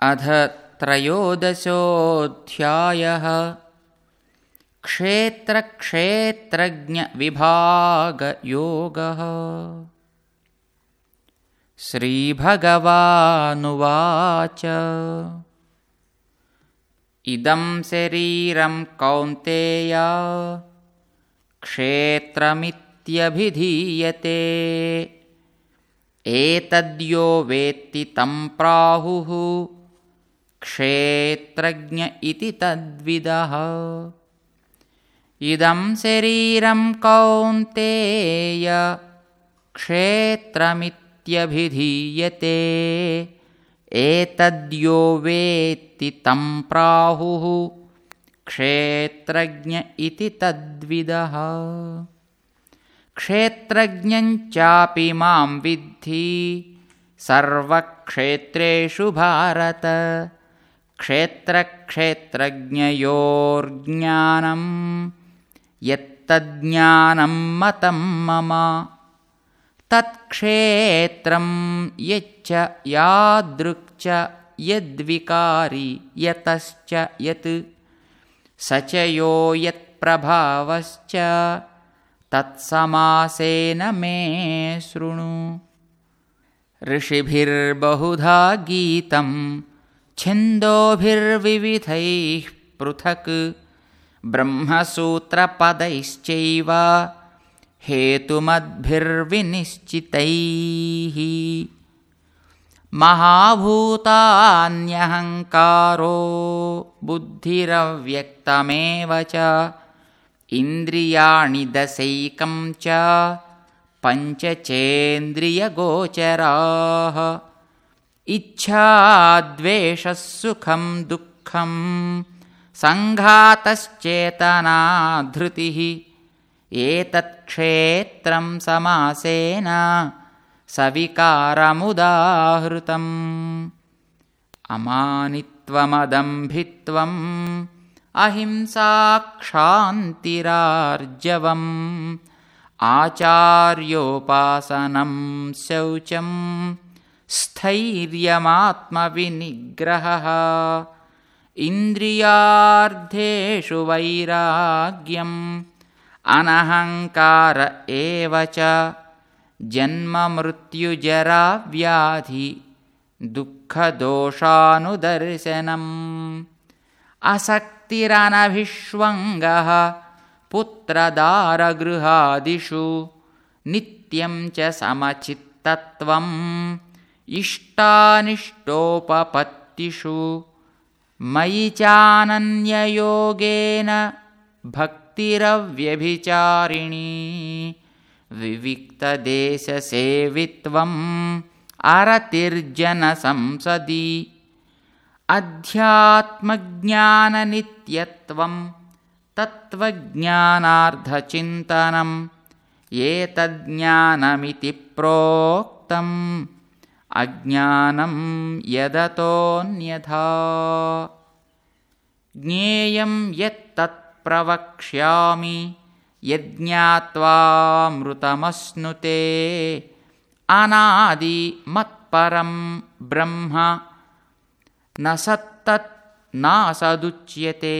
अध त्रयोदशोऽध्यायः। क्षेत्रक्षेत्रज्ञविभागयोगः। श्रीभगवानुवाच। इदं शरीरं कौन्तेय। क्षेत्रमित्यभिधीयते। एतद्यो वेत्ति तं प्राहुः क्षेत्रज्ञ इति तद्विदः। इदं शरीरं कौन्तेय क्षेत्रमित्यभिधीयते। एतद्यो वेत्ति तं प्राहुः। क्षेत्रज्ञ इति तद्विदः। क्षेत्रज्ञञ्चापि मां विद्धि। सर्वक्षेत्रेषु भारत क्षेत्रक्षेत्रज्ञयोर्ज्ञानं यत्तज्ज्ञानं मतं मम तत्क्षेत्रं यच्च यादृक्च यद्विकारी यतश्च यत् स च यो यत्प्रभावश्च तत्समासेन मे शृणु ऋषिभिर्बहुधा गीतं छन्दोभिर्विविधैः पृथक् ब्रह्मसूत्रपदैश्चैव हेतुमद्भिर्विनिश्चितैः। महाभूतान्यहङ्कारो बुद्धिरव्यक्तमेव च इन्द्रियाणि दशैकं च पञ्चचेन्द्रियगोचराः इच्छाद्वेषः सुखं दुःखं सङ्घातश्चेतना धृतिः एतत्क्षेत्रं समासेन सविकारमुदाहृतम्। अमानित्वमदम्भित्वम् अहिंसाक्षान्तिरार्जवम् आचार्योपासनं शौचं स्थैर्यमात्मविनिग्रहः। इन्द्रियार्थेषु वैराग्यम् अनहङ्कार एव च। जन्ममृत्युजराव्याधि दुःखदोषानुदर्शनम्। असक्तिरनभिष्वङ्गः पुत्रदारगृहादिषु नित्यं च समचित्तत्वम् इष्टानिष्टोपपत्तिषु। मयि चानन्ययोगेन भक्तिरव्यभिचारिणी। विविक्तदेशसेवित्वम् अरतिर्जनसंसदि। अध्यात्मज्ञाननित्यत्वं तत्त्वज्ञानार्धचिन्तनम्। एतज्ज्ञानमिति प्रोक्तम् अज्ञानं यदतोऽन्यथा ज्ञेयं यत्तत् प्रवक्ष्यामि यज्ञात्वामृतमश्नुते अनादिमत्परं ब्रह्म न सत्तत् नासदुच्यते।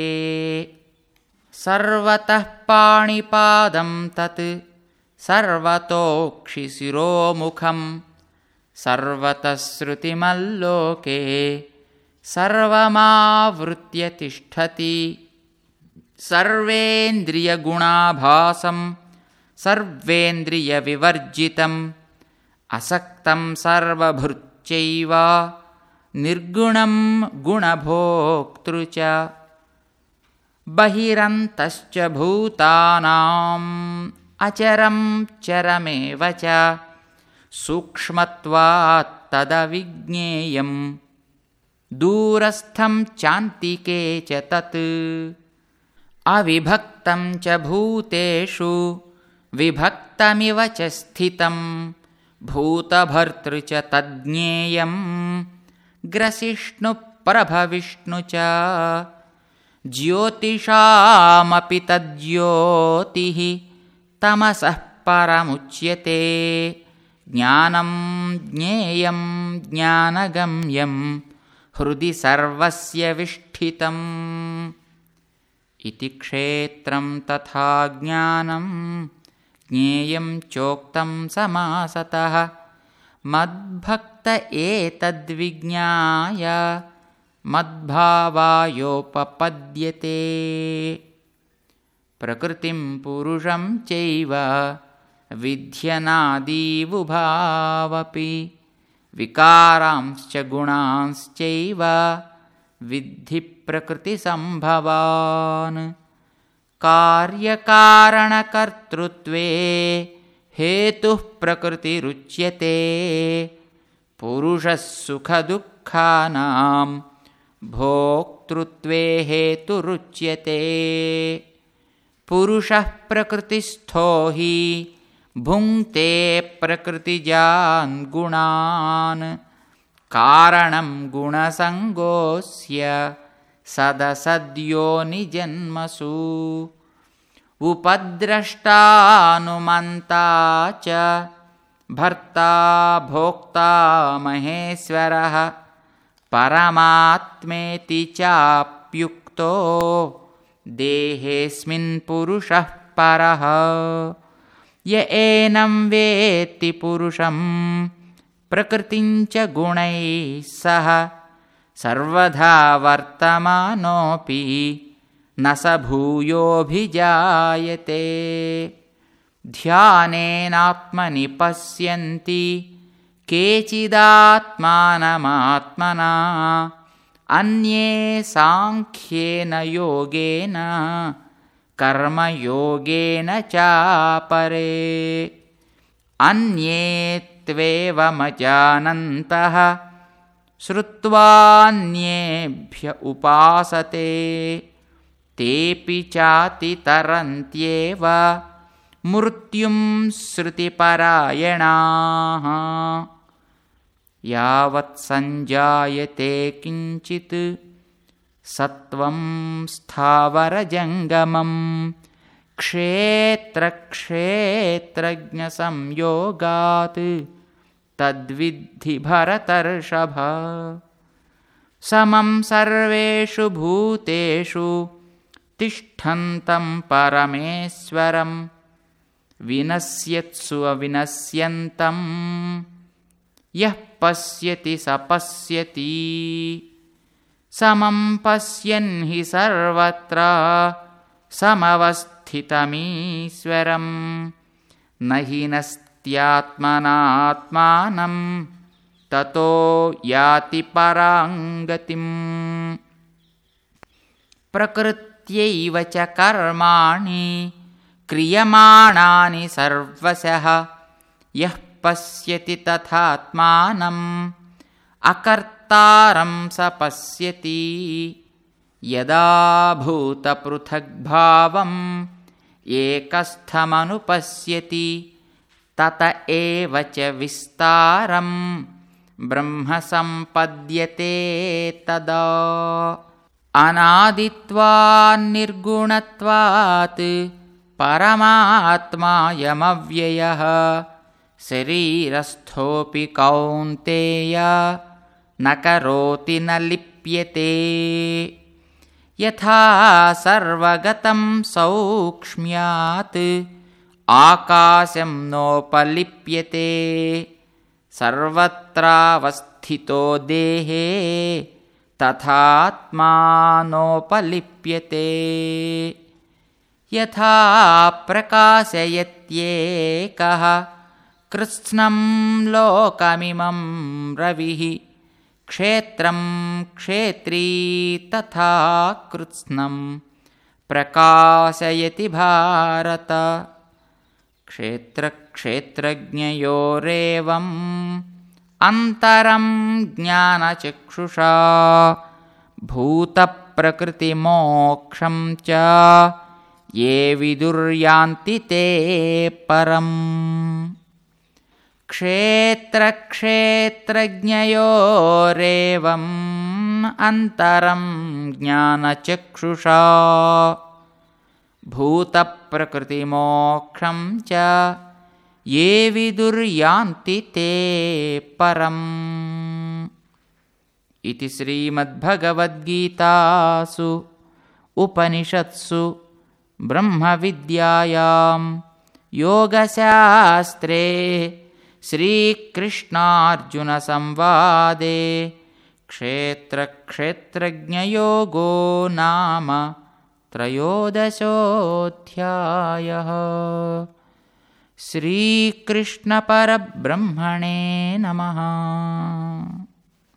सर्वतः पाणिपादं तत् सर्वतोक्षिशिरोमुखं सर्वतः श्रुतिमल्लोके सर्वमावृत्य तिष्ठति सर्वेन्द्रियगुणाभासं सर्वेन्द्रियविवर्जितम् असक्तं सर्वभृत्यैव निर्गुणं गुणभोक्तृ च। बहिरन्तश्च भूतानाम् अचरं चरमेव च सूक्ष्मत्वात्तदविज्ञेयं दूरस्थं चान्तिके च तत्। अविभक्तं च भूतेषु। विभक्तमिव च स्थितं भूतभर्तृ च तज्ज्ञेयं ग्रसिष्णुप्रभविष्णु च। ज्योतिषामपि तज्ज्योतिः। तमसः परमुच्यते ज्ञानं ज्ञेयं ज्ञानगम्यं हृदि सर्वस्य विष्ठितम्। इति क्षेत्रं तथा ज्ञानं ज्ञेयं चोक्तं समासतः। मद्भक्त एतद्विज्ञाय मद्भावायोपपद्यते। प्रकृतिं पुरुषं चैव विध्यनादीवुभावपि विकारांश्च गुणांश्चैव विद्धिप्रकृतिसम्भवान्। कार्यकारणकर्तृत्वे हेतुः प्रकृतिरुच्यते। पुरुषः सुखदुःखानां भोक्तृत्वे हेतुरुच्यते। पुरुषः प्रकृतिस्थो हि भुङ्क्ते प्रकृतिजान् गुणान्। कारणं गुणसङ्गोऽस्य सदसद्योनिजन्मसु। उपद्रष्टानुमन्ता च भर्ता भोक्ता महेश्वरः। परमात्मेति चाप्युक्तो देहेऽस्मिन् पुरुषः परः य एनं वेत्ति पुरुषं प्रकृतिञ्च गुणैः सह। सर्वधा वर्तमानोऽपि न स भूयोऽभिजायते। ध्यानेनात्मनि पश्यन्ति केचिदात्मानमात्मना। अन्ये साङ्ख्येन योगेन कर्मयोगेन चापरे। अन्ये त्वेवमजानन्तः श्रुत्वान्येभ्य उपासते। तेऽपि चातितरन्त्येव मृत्युं श्रुतिपरायणाः। यावत् सञ्जायते किञ्चित् सत्वं स्थावरजङ्गमं क्षेत्रक्षेत्रज्ञसंयोगात् तद्विद्धि भरतर्षभ। समं सर्वेषु भूतेषु तिष्ठन्तं परमेश्वरं विनश्यत्सु अविनश्यन्तं यः पश्यति स पश्यति समं पश्यन् हि सर्वत्र समवस्थितमीश्वरं न हि नस्त्यात्मनात्मानं ततो याति पराङ्गतिम्। प्रकृत्यैव च कर्माणि क्रियमाणानि सर्वशः। यः पश्यति तथात्मानम् अकर्तारं स पश्यति। यदा भूतपृथग्भावम् एकस्थमनुपश्यति तत एव च विस्तारं ब्रह्म सम्पद्यते तदा अनादित्वान्निर्गुणत्वात् परमात्मायमव्ययः। शरीरस्थोऽपि कौन्तेय न करोति न लिप्यते यथा सर्वगतं सौक्ष्म्यात् आकाशं नोपलिप्यते। सर्वत्रावस्थितो देहे तथात्मानोपलिप्यते यथा प्रकाशयत्येकः कृत्स्नं लोकमिमं रविः क्षेत्रं क्षेत्री तथा कृत्स्नं प्रकाशयति भारत। क्षेत्रक्षेत्रज्ञयोरेवम् अन्तरं ज्ञानचक्षुषा भूतप्रकृतिमोक्षं च ये विदुर्यान्ति ते परम् क्षेत्रक्षेत्रज्ञयोरेवम् अन्तरं ज्ञानचक्षुषा भूतप्रकृतिमोक्षं च ये विदुर्यान्ति ते परम् इति श्रीमद्भगवद्गीतासु उपनिषत्सु ब्रह्मविद्यायां योगशास्त्रे श्रीकृष्णार्जुनसंवादे क्षेत्रक्षेत्रज्ञयोगो नाम त्रयोदशोऽध्यायः। श्रीकृष्णपरब्रह्मणे नमः